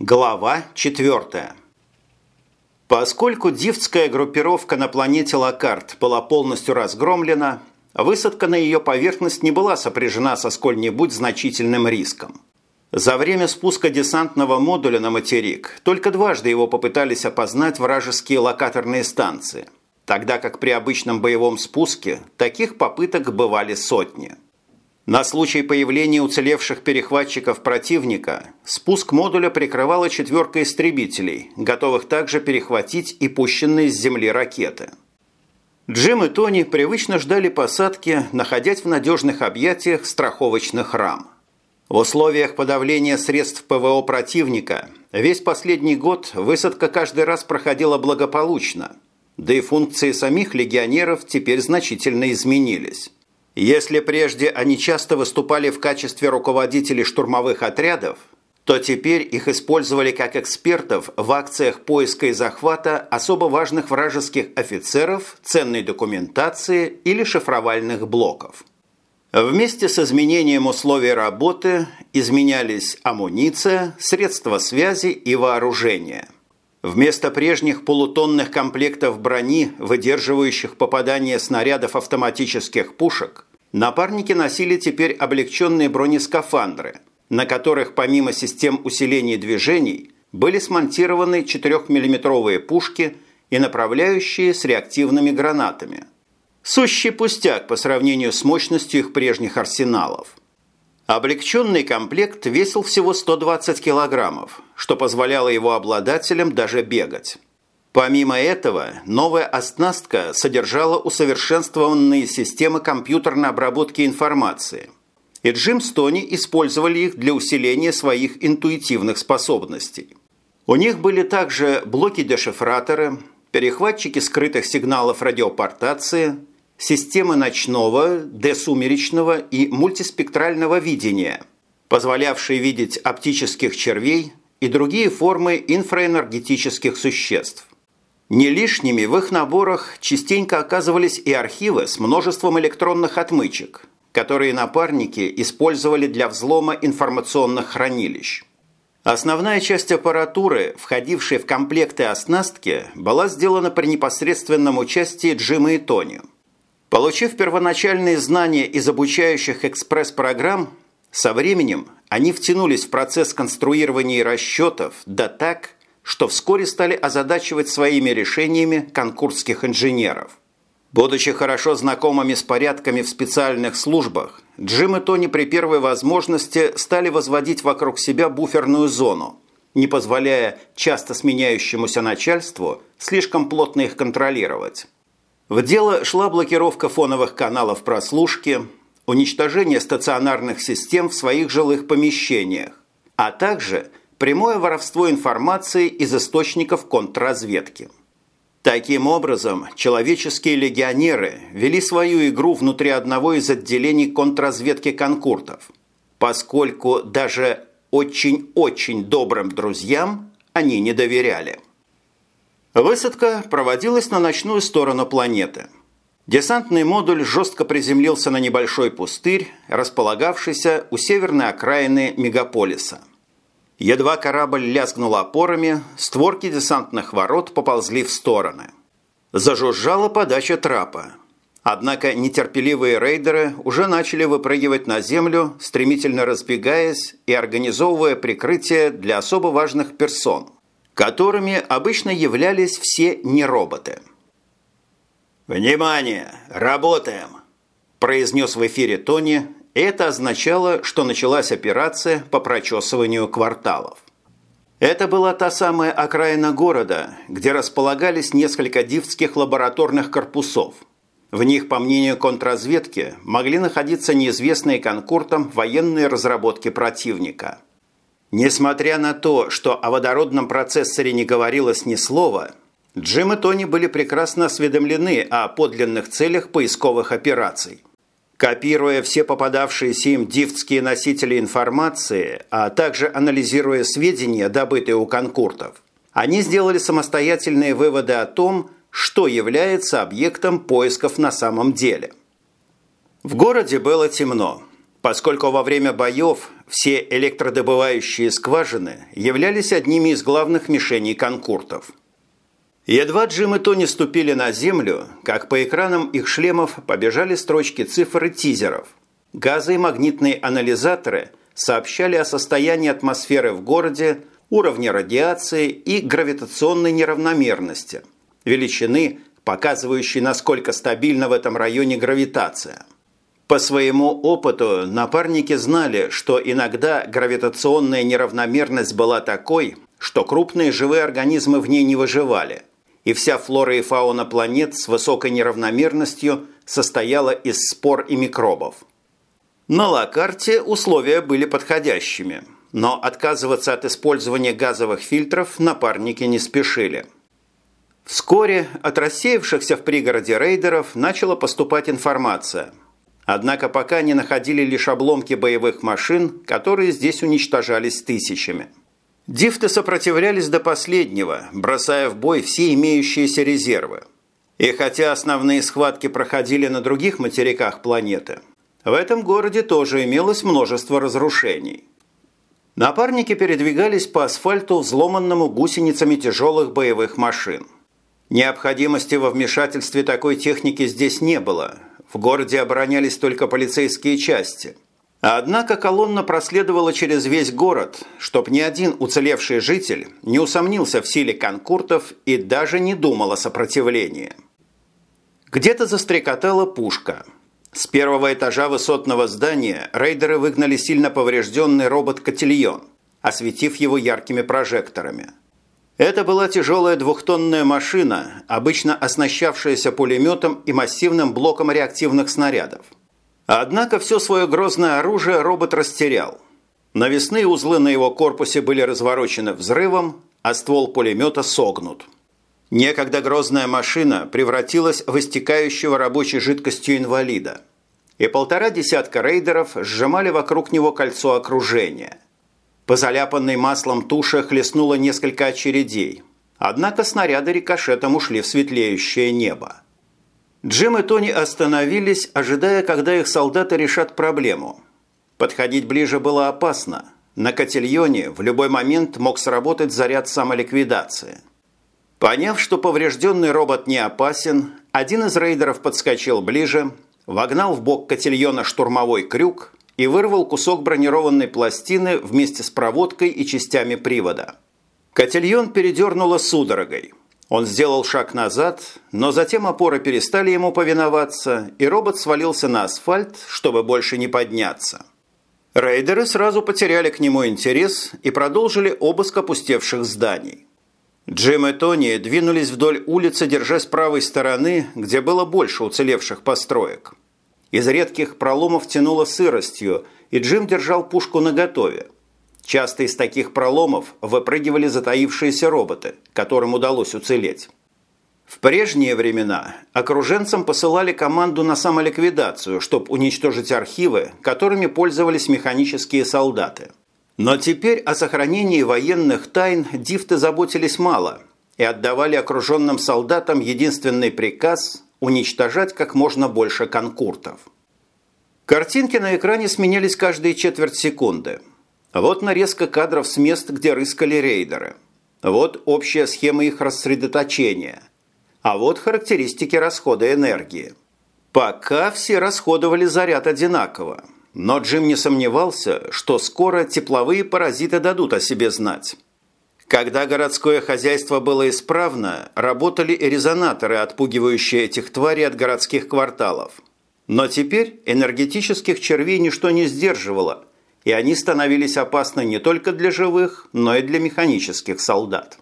Глава 4. Поскольку дивтская группировка на планете Лакарт была полностью разгромлена, высадка на ее поверхность не была сопряжена со сколь-нибудь значительным риском. За время спуска десантного модуля на материк только дважды его попытались опознать вражеские локаторные станции, тогда как при обычном боевом спуске таких попыток бывали сотни – на случай появления уцелевших перехватчиков противника спуск модуля прикрывала четверка истребителей, готовых также перехватить и пущенные с земли ракеты. Джим и Тони привычно ждали посадки, находясь в надежных объятиях страховочных рам. В условиях подавления средств ПВО противника весь последний год высадка каждый раз проходила благополучно, да и функции самих легионеров теперь значительно изменились. Если прежде они часто выступали в качестве руководителей штурмовых отрядов, то теперь их использовали как экспертов в акциях поиска и захвата особо важных вражеских офицеров, ценной документации или шифровальных блоков. Вместе с изменением условий работы изменялись амуниция, средства связи и вооружение – Вместо прежних полутонных комплектов брони, выдерживающих попадание снарядов автоматических пушек, напарники носили теперь облегченные бронескафандры, на которых помимо систем усиления движений были смонтированы 4-миллиметровые пушки и направляющие с реактивными гранатами. Сущий пустяк по сравнению с мощностью их прежних арсеналов. Облегченный комплект весил всего 120 килограммов, что позволяло его обладателям даже бегать. Помимо этого, новая оснастка содержала усовершенствованные системы компьютерной обработки информации. И Джим с использовали их для усиления своих интуитивных способностей. У них были также блоки-дешифраторы, перехватчики скрытых сигналов радиопортации – системы ночного, десумеречного и мультиспектрального видения, позволявшие видеть оптических червей и другие формы инфраэнергетических существ. Не лишними в их наборах частенько оказывались и архивы с множеством электронных отмычек, которые напарники использовали для взлома информационных хранилищ. Основная часть аппаратуры, входившей в комплекты оснастки, была сделана при непосредственном участии Джима и Тони – Получив первоначальные знания из обучающих экспресс-программ, со временем они втянулись в процесс конструирования расчетов, да так, что вскоре стали озадачивать своими решениями конкурсских инженеров. Будучи хорошо знакомыми с порядками в специальных службах, Джим и Тони при первой возможности стали возводить вокруг себя буферную зону, не позволяя часто сменяющемуся начальству слишком плотно их контролировать. В дело шла блокировка фоновых каналов прослушки, уничтожение стационарных систем в своих жилых помещениях, а также прямое воровство информации из источников контрразведки. Таким образом, человеческие легионеры вели свою игру внутри одного из отделений контрразведки конкуртов, поскольку даже очень-очень добрым друзьям они не доверяли. Высадка проводилась на ночную сторону планеты. Десантный модуль жестко приземлился на небольшой пустырь, располагавшийся у северной окраины мегаполиса. Едва корабль лязгнул опорами, створки десантных ворот поползли в стороны. Зажужжала подача трапа. Однако нетерпеливые рейдеры уже начали выпрыгивать на землю, стремительно разбегаясь и организовывая прикрытие для особо важных персон – которыми обычно являлись все нероботы. «Внимание! Работаем!» – произнес в эфире Тони, это означало, что началась операция по прочесыванию кварталов. Это была та самая окраина города, где располагались несколько дивских лабораторных корпусов. В них, по мнению контрразведки, могли находиться неизвестные конкуртам военные разработки противника – Несмотря на то, что о водородном процессоре не говорилось ни слова, Джим и Тони были прекрасно осведомлены о подлинных целях поисковых операций. Копируя все попадавшиеся им дифтские носители информации, а также анализируя сведения, добытые у конкуртов, они сделали самостоятельные выводы о том, что является объектом поисков на самом деле. В городе было темно. поскольку во время боев все электродобывающие скважины являлись одними из главных мишеней конкуртов. Едва Джим и Тони ступили на землю, как по экранам их шлемов побежали строчки цифр и тизеров. Газы и магнитные анализаторы сообщали о состоянии атмосферы в городе, уровне радиации и гравитационной неравномерности, величины, показывающей, насколько стабильна в этом районе гравитация – по своему опыту напарники знали, что иногда гравитационная неравномерность была такой, что крупные живые организмы в ней не выживали, и вся флора и фауна планет с высокой неравномерностью состояла из спор и микробов. На Лакарте условия были подходящими, но отказываться от использования газовых фильтров напарники не спешили. Вскоре от рассеявшихся в пригороде рейдеров начала поступать информация – Однако пока не находили лишь обломки боевых машин, которые здесь уничтожались тысячами. Дифты сопротивлялись до последнего, бросая в бой все имеющиеся резервы. И хотя основные схватки проходили на других материках планеты, в этом городе тоже имелось множество разрушений. Напарники передвигались по асфальту, взломанному гусеницами тяжелых боевых машин. Необходимости во вмешательстве такой техники здесь не было, в городе оборонялись только полицейские части. Однако колонна проследовала через весь город, чтоб ни один уцелевший житель не усомнился в силе конкуртов и даже не думал о сопротивлении. Где-то застрекотала пушка. С первого этажа высотного здания рейдеры выгнали сильно поврежденный робот-котельон, осветив его яркими прожекторами – это была тяжелая двухтонная машина, обычно оснащавшаяся пулеметом и массивным блоком реактивных снарядов. Однако все свое грозное оружие робот растерял. Навесные узлы на его корпусе были разворочены взрывом, а ствол пулемета согнут. Некогда грозная машина превратилась в истекающего рабочей жидкостью инвалида. И полтора десятка рейдеров сжимали вокруг него кольцо окружения – по заляпанной маслом туше хлестнуло несколько очередей. Однако снаряды рикошетом ушли в светлеющее небо. Джим и Тони остановились, ожидая, когда их солдаты решат проблему. Подходить ближе было опасно. На котельоне в любой момент мог сработать заряд самоликвидации. Поняв, что поврежденный робот не опасен, один из рейдеров подскочил ближе, вогнал в бок котельона штурмовой крюк и вырвал кусок бронированной пластины вместе с проводкой и частями привода. Котельон передернуло судорогой. Он сделал шаг назад, но затем опоры перестали ему повиноваться, и робот свалился на асфальт, чтобы больше не подняться. Рейдеры сразу потеряли к нему интерес и продолжили обыск опустевших зданий. Джим и Тони двинулись вдоль улицы, держась правой стороны, где было больше уцелевших построек. Из редких проломов тянуло сыростью, и Джим держал пушку наготове. Часто из таких проломов выпрыгивали затаившиеся роботы, которым удалось уцелеть. В прежние времена окруженцам посылали команду на самоликвидацию, чтобы уничтожить архивы, которыми пользовались механические солдаты. Но теперь о сохранении военных тайн дифты заботились мало и отдавали окруженным солдатам единственный приказ уничтожать как можно больше конкуртов. Картинки на экране сменялись каждые четверть секунды. Вот нарезка кадров с мест, где рыскали рейдеры. Вот общая схема их рассредоточения. А вот характеристики расхода энергии. Пока все расходовали заряд одинаково. Но Джим не сомневался, что скоро тепловые паразиты дадут о себе знать. Когда городское хозяйство было исправно, работали и резонаторы, отпугивающие этих тварей от городских кварталов. Но теперь энергетических червей ничто не сдерживало, и они становились опасны не только для живых, но и для механических солдат.